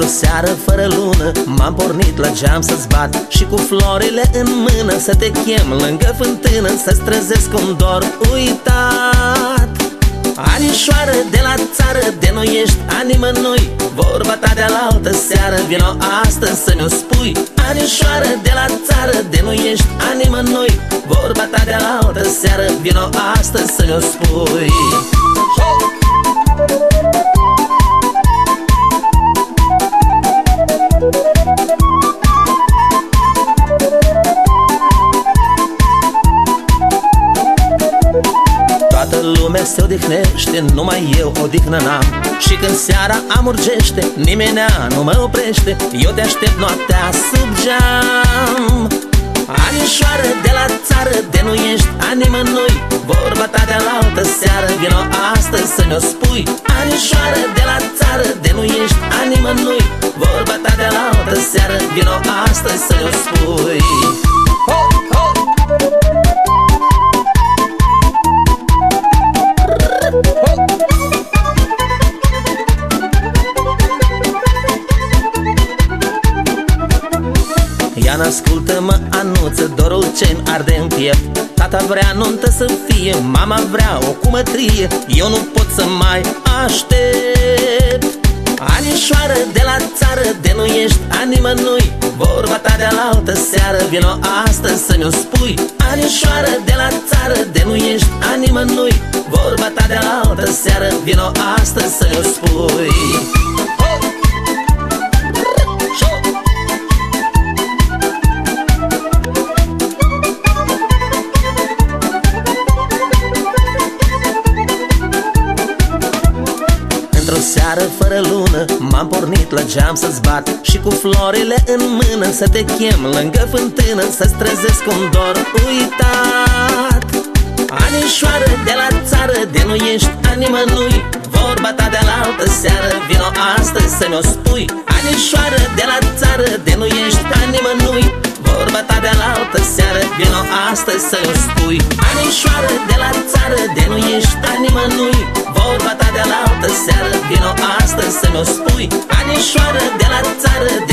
Într-o seară fără lună M-am pornit la geam să-ți bat Și cu florile în mână Să te chem lângă fântână Să-ți trezesc un dor uitat. Anișoară de la țară De noi ești animă noi. Vorba ta de la altă seară Vino astăzi să ne-o spui. Anișoară de la țară De noi ești animă noi. Vorba ta de la altă seară Vino astăzi să ne-o spui lumea se odihnește Numai eu odihnă n-am. Și când seara amurgește Nimenea nu mă oprește. Eu te aștept noaptea sub geam. Anișoară de la țară De nu ești animă noi Vorba ta de la altă seară Vino astăzi să ne-o spui. Anișoară de la țară De nu ești animă noi Vorba ta de la altă seară Vino astăzi să ne-o spui Ian, ascultă-mă, anuță, dorul ce-mi arde în piept. Tata vrea nuntă să fie, mama vrea o cumătrie. Eu nu pot să mai aștept. Anișoară de la țară, de nu ești animă nu Vorba ta de la altă seară, vino astăzi să ne-o spui. Anișoară de la țară, de nu ești animă nu Vorba ta de la altă seară, vino astăzi să ne-o spui seară fără lună M-am pornit la geam să-ți bat. Și cu florile în mână Să te chem lângă fântână Să-ți trezesc un dor uitat. Anișoară de la țară De nu ești animă nu-i Vorba ta de la altă seară Vino astăzi să mi-o spui. Anișoară de la țară De nu ești animă nu-i Vorba ta de la altă seară Vino astăzi să-mi spui. Anișoară de la țară De nu ești animă nu-i Vorba ta mi-o spui. Anișoară de la țară